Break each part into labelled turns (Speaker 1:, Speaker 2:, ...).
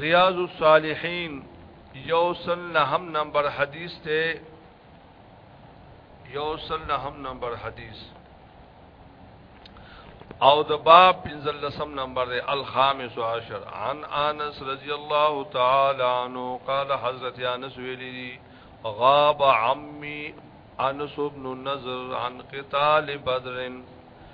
Speaker 1: ریاض الصالحین یوصل نهم نمبر حدیث تے یوصل نهم نمبر حدیث او د باب پنځل لسم نمبر دی الخامس عشر عن انس رضی الله تعالی عنہ قال حضرت انس ویلی غاب عمی انس بن نظر عن قتال بدر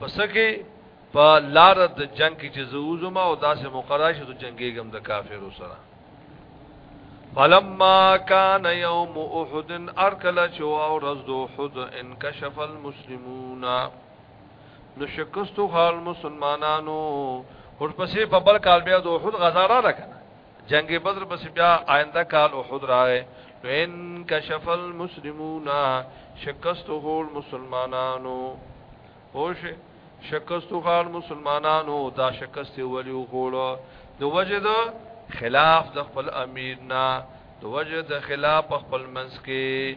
Speaker 1: پس کې په لار د جنگ کې چې زوزو ما او داسې مقرره شو جنگيګم د کافرو سره فلما كان يوم احد اركل شو او رز دو احد انكشف المسلمون نو شکستو حال مسلمانانو ورپسې په بل کال بیا د احد غزا را لکنه جنگ بدر پس بیا آئنده کال احد راغی نو ان کشف المسلمون شکست غول مسلمانانو خوش شکست غول مسلمانانو دا شکست ولی غول د وجد خلاف د خپل امیر نه د وجد خلاف خپل منس کې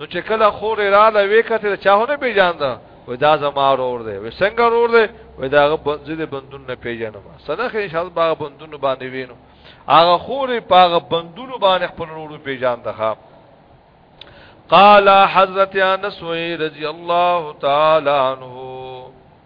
Speaker 1: نو چې کله خور رااله وې کته چا هونه پیژاند وې دا زما ورور دی وې څنګه ورور دی وې دا غ بنځله بندون نه پیژنم سره خې شاز باغ بندون باندې وینو هغه خور پاغه بندون باندې خپل ورور پیژاند ښا قال حضرت انس رضی الله تعالی عنہ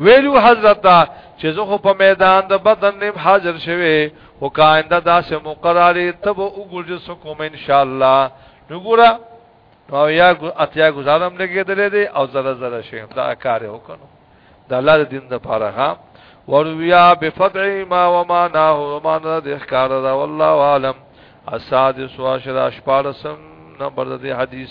Speaker 1: ویلو حضرت دا چې زه خو په میدان د بدن نیم حاضر شوه او کاینده داسې مقرره تب وګورځ سکوم ان شاء الله وګوره او یا اتیا گزارم لګیدلې دي او زره زره شي دا کار وکړو د الله د دین لپاره ها ورویا بفضع ما وما ناه وما نه د احکار دا والله عالم اسادس واشرا شپارسم نمبر د حدیث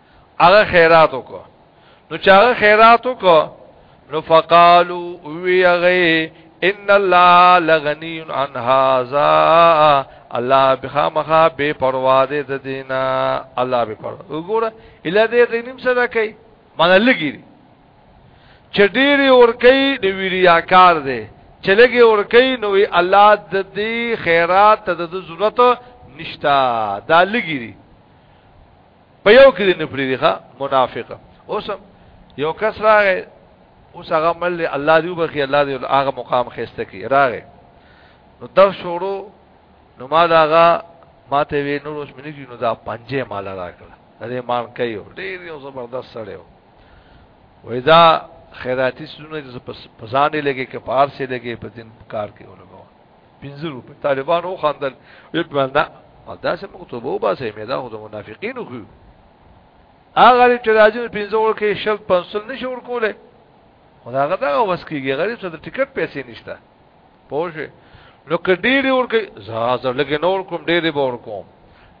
Speaker 1: هغه خیرات وکړو نو چې هغه خیرات وکړو نو فقالو وی هغه ان الله لغنی عن هذا الله بخامخه بے پروا دې د دینه الله بے پروا وګوره اله دې غنیم صدا کوي معنی لګی چې ډېری اور کوي د ویریاکار دی چې لګي اور کوي نو الله د دې خیرات ته د ضرورت نشتا دا لګی په یو کې دې نه پریدي ښا منافق اوس یو کس راغی اوس هغه مل الله دی وبخي الله دی هغه مقام خسته کی راغی نو دا شروع نو ما داغه ماته وی نور اوس منی کی نو دا پنجه مال راکړه دا دې مان کوي ډیر یو زبردست سره یو وای دا خیراتی سونه په ځان لګي کې پار سي لګي په دین کار کې ولګو پنځه روپې طالبانو وخاندل وی په نه دا سه موږ توبه وباسه مې دا خو د منافقینو خو هغه غریب چې راځي پنځه ورکه شل پنځل نشي ورکوله خدا هغه دا وس کیږي غریب څه د ټیکټ پیسې نشته پوه نو کډيري ورکه زازر لګي نور کوم ډيري به ور کوم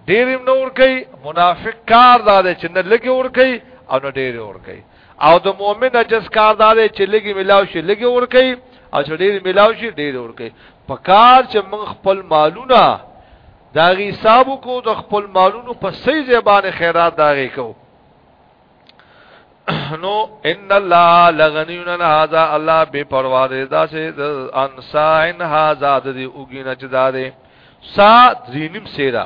Speaker 1: ډيري نور کوي منافق کار دا دی چې نه لګي ور کوي او نه ډيري ور کوي او د مؤمن اجز کار دار چې لګي ملاو شي لګي ور کوي او چې ډیر ملاو شي ډیر ور کوي په کار چې من خپل مالونه دا غي حساب کو د خپل مالونو په سي زبان خیرات دا غي کو نو ان الله لغنیون هذا الله بے پروا دے دا سے انسان هذا دې وګینه چې دا دې سا درینم سیرا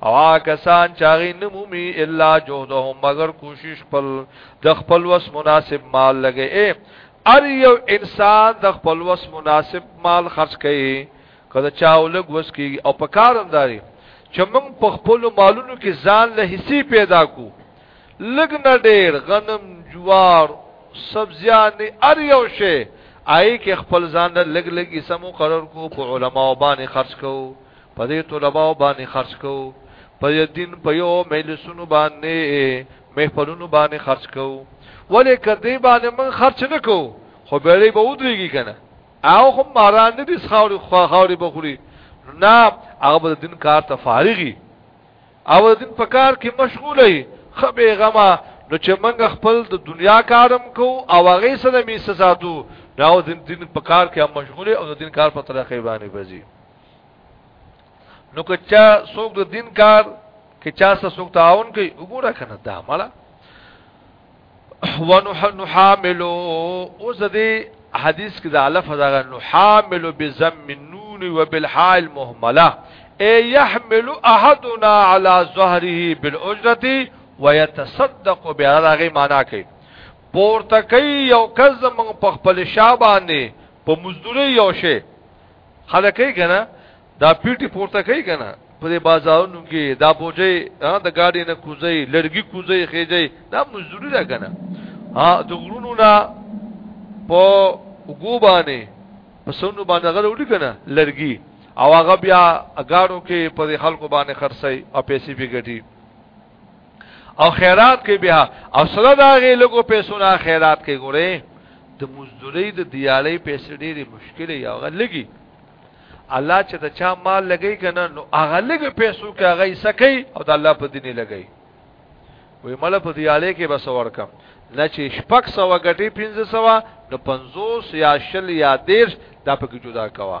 Speaker 1: او کسان چاغي نمومي الا جهدهم مگر کوشش خپل د خپل وس مناسب مال لګي اے ار یو انسان د خپل وس مناسب مال خرج کړي کله چاو لګ وس کی او په کارم داري چې موږ په خپل مالونو کې ځان له حصي پیدا کو لګ نه ډېر غنم جوار سبزیان ار یو شی آی کې خپل ځان له لګ لګي سمو قرار کو په علماو باندې خرج کوو په دې طلباو باندې خرج کو په دې دین په یو مجلسونو باندې محفلونو باندې خرج کو ولې کدی باندې من خرج نه کو خو بیړې به ودرېږي کنه او هم ماران نه دي خاوري خاوري بخوري نه هغه د دین کار ته فارغي او د دین په کار کې مشغول وي خبي غما نو چې موږ خپل د دنیا کارم کو او هغه سره می سزا دو دا د دین په کار کې مشغول او د دین کار په طرقې باندې بزي نو که چا څوک د دین کار کې چا سره څوک تعاون کوي وګوره کنه دا مړه ونحملو اوس دې حدیث کې دا لفظ هغه نحملو بزم النون وبالحاء المهمله اي يحمل احدنا على ظهره بالاجره ويتصدق بها هغه معنا کوي پورته کوي یو کز موږ په خپل شابانه په مزدوري یو شي خلک کوي کنه دا پیټي پورته کوي کنه په دې بازارونو کې دا بوجي د ګاډي نه کوزي لړګي کوزي خېجي دا مزدوري ده کنه ها د غرونو نه په وګوبانه په سونو باندې غره وډی کنه لړګي او هغه بیا اګاړو کې په خلکو باندې خرڅي او پیسې به ګټي او خیرات کې بیا او سره دا غي لګو پیسو نه خیرات کې ګورې د مزدوري د دیالې پیسې ډېرې مشکلې یا غلګي الله چې د چا مال لګي کنه نو هغه لګي پیسو کې هغه یې سکی او د الله په دین لګي وې مله په دیالې کې بس ورکم نه چې شپک سو غټي 1500 نو 50 یا شل یا 13 دا پکې جدا کوا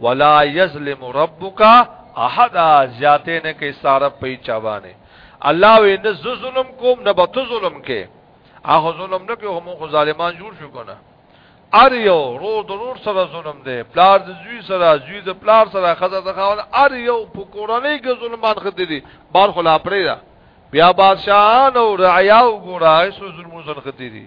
Speaker 1: ولا یظلم ربک احد زیاته نه کې ساره په چابانه الله وې نه ظلم کوم نه به تو ظلم کې هغه ظلم نه کې هم خو ظالمان جوړ شو کنه ار یو رو ضرور سره ظلم دی پلار د زوی سره زوی د پلار سره خزه د خاون ار یو په کورنۍ کې ظلمان خدي دي بار خلا پرې دا بیا بادشاہان او رعایا وګورای سو ظلم سره خدي دي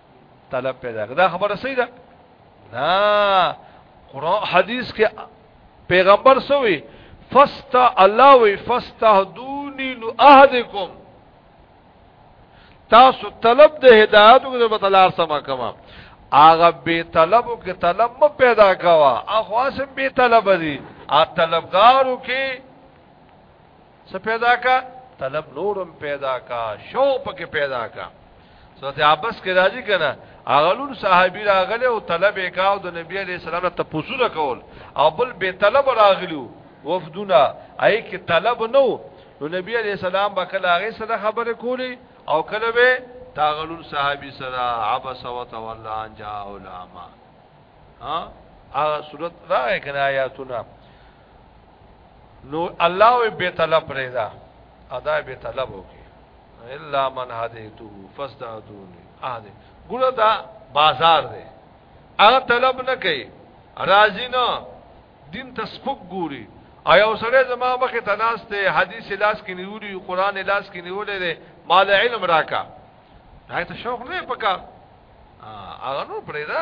Speaker 1: طلب پیدا کړه دا خبره صحیح ده نه قران حدیث کې پیغمبر سوې فستا الله وی فاستهدوني نو اهدکم تاسو طلب د هدایت کو د بتلار سما کما اغه به طلب کې طلب م پیدا کوا اخواسم به طلب دي ا طلبګارو کې څه پیدا کا طلب نورم پیدا کا شوق پکې پیدا کا سورته عباس کې راځي کنه اغلون صحابي راغله او طلب وکاو د نبی عليه السلام ته پوسونه کول او بل به طلب راغلو وفدونه اي کې طلب نو نو نبی عليه السلام بکله هغه سره خبره کولی او کله به تاغلون صحابي سره عبس وتولى ان جاء علماء ها هغه صورت راغی کنه آیاتونه نو الله وی به طلب پرېدا ادا به طلب وکي الا من هديتو فاستهدوني اهدي ګوره دا بازار دی هغه طلب نه کوي راضی نه دین ته سپک ګوري او یو سره زما مخه تناسته حدیث لاس کې نیولي قران لاس کې نیولې ده مال علم راکا هغه ته شوق نه پکا هغه نو پرېدا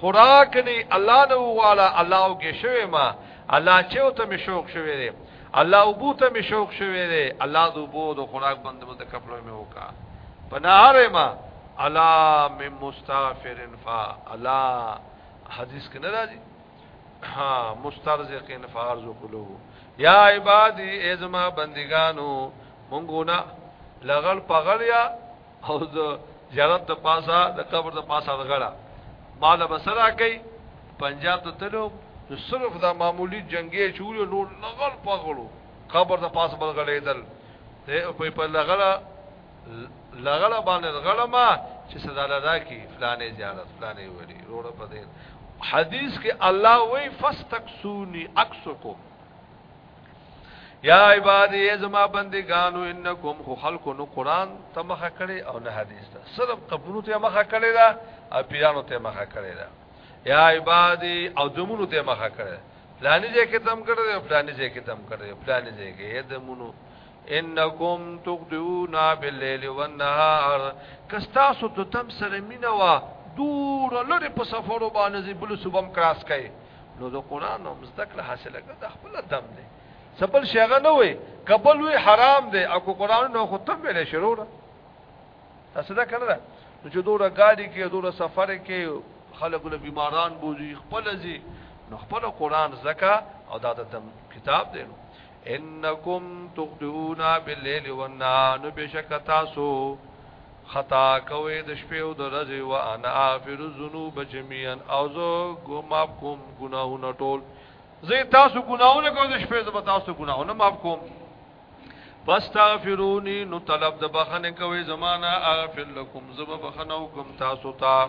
Speaker 1: خوراک دی الله نه وغواړه الله او کې شوی ما الله چېو ته می شوق شوی دی الله او بو ته می شوق شوی دی الله دو بو دو خوراک بند مت کپلو می وکا پناهره ما الا من مستغفر فا الا حدیث کې نه راځي ها مسترزق فارز قلوب یا عبادی ازما بندگانو مونږونه لغل پغړیا او د زیارت د پاسه د قبر د پاسه غړه مال بسرا کوي پنجاب ته تلو نو صرف دا معمولی جنگي چول نور لغل پغړو قبر د پاسه بل غړېدل ته په په لغړه لغړه باندې غړه ما چې صدا لدا کی فلانه زیارت فلانه ولی روړه په دې حدیث کې الله وی فاستقسونی اکسکو یا عبادی زما بندگانو انکم خو خلقو نو قران ته مخه کړي او نه حدیث ته صرف قبرونو ته مخه کړي دا او پیرانو ته مخه کړي دا یا عبادی او دمونو ته مخه کړي پلانې ځای کې تم کړي او پلانې ځای کې تم کړي پلانې ځای کې دمونو انکم تقدون بالليل والنهار کستا سو ته تم سره مینا وا دور لری په سفر باندې بل صبح کراس کړي نو د قران هم زده کړه حاصله کړه د خپل دم دی سبل شیغه نه وي قبل وی حرام دی او کو قران نو ختم ویل شروع ده تاسو دا کړل نو چې دوره ګاډي کې دوره سفر کې خلک له بیماران بوزي خپل ځي نو خپل قران زکا او دا د کتاب دی نو انکم تخدعون بالليل والنهار بشک تاسو خطا کوي د شپې او د ورځې وانا اغفر الذنوب جميعا او زه ګماب کوم ګناهونه ټول زه تاسو ګناهونه کوم د شپې زه تاسو ګناهونه معاف کوم فاستغفروني نو طلب د بخنه کوي زمانہ اغفر لكم زب بخنه کوم تاسو ته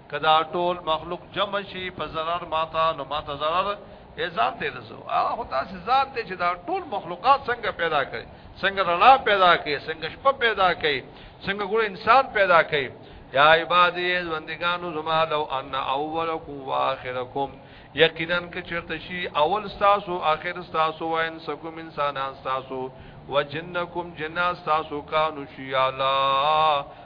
Speaker 1: کدا ټول مخلوق جمع شي په zarar ماته نو ماته zarar ځان ته رسو هغه خو تاسو ذات ته چې دا ټول مخلوقات څنګه پیدا کړي څنګه رڼا پیدا کړي څنګه شپه پیدا کړي څنګه ګور انسان پیدا کړي یا عبادی زندگانو زما لو ان اولکم واخرکم یقینا که چرته شي اول تاسو اخر تاسو و انسکم انسانان تاسو وجنکم جنات تاسو کانو شیالا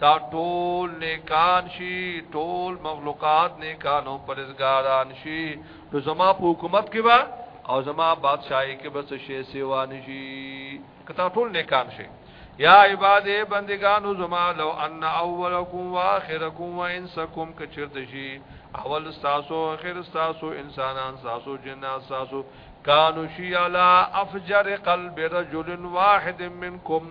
Speaker 1: تا ټول نیکان شي ټول مخلوقات نیکانو پرزګاران شي نو زما په حکومت کې به او زما بادشاہي کې بس شي سیوا نشي کته ټول نیکان شي یا عباد بندگانو زما لو ان اولکم واخرکم وانسکم کچرت شي اول تاسو اخر تاسو انسانان تاسو جنات تاسو کانو شي علی افجر قلب رجل واحد منکم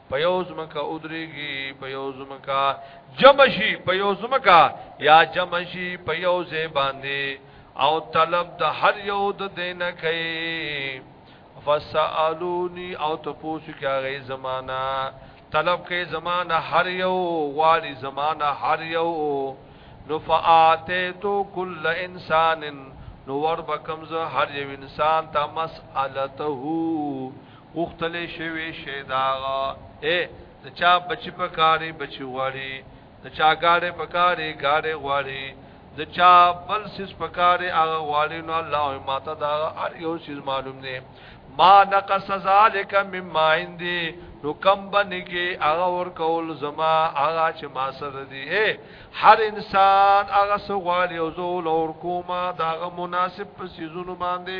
Speaker 1: په یو زمکا ودرېږي په یو زمکا جمع شي په یو زمکا یا جمع شي په یو ځای باندې او طلب د هر یو د دینه کوي فسالونی او تاسو کې هغه زمانہ طلب کې زمانہ هر یو غواړي زمانہ هر یو نو فاتیتو کل انسان نو ور بکم زه هر یو انسان ته مسالته غوښتل شوی شی داغه اے د چا بچی په کاری بچی غواړي د چا ګاډه په کاری ګاډه غواړي د چا بل سیس په کاری هغه غواړي نو الله ماته دا هر یو سیس معلوم دی ما نقص ذالک مما عندي نو کم بنګي هغه ور کول زما هغه چې ما سره دی اے هر انسان هغه سو غواړي او زول اور کوما داغه مناسب په سیزونو باندې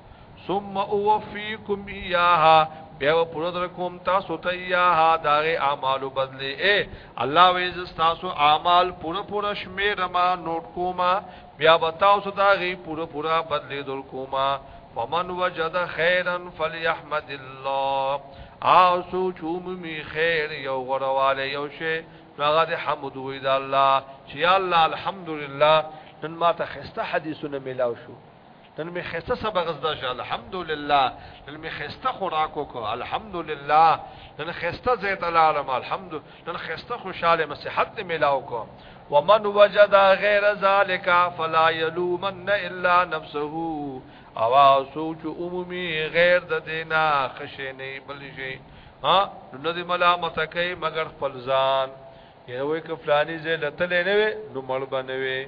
Speaker 1: ثم اوفیکم ایاها بیا و پوره در کوم تاسو ته ایاها داغه اعمالو بدلی اے الله ویز تاسو اعمال پوره پوره شمیر ما نوٹ کوما بیا به تاسو داغه پوره پوره بدلی در کوما فمن وجد خیرا فلیحمد الله او سوچ عمومي خیر یو غرواله یو شی هغه د حمد وې د الله چې الله الحمدلله نن ما ته خسته حدیثونه ملاو شو نن می خسته سبق زده شه الحمدلله نن می خسته خوراک وکړه الحمدلله نن خسته زید العالم الحمد نن خسته خوشاله مصحت ملاو کو ومن وجد غیر ذالک فلا یلومن الا نفسه او سوچ عمومي غیر د دینا خشه نه بلږي ها نو دې ملامت کوي مگر خپل ځان یوه کفلانی زه لته نه وي نو مړ بنوي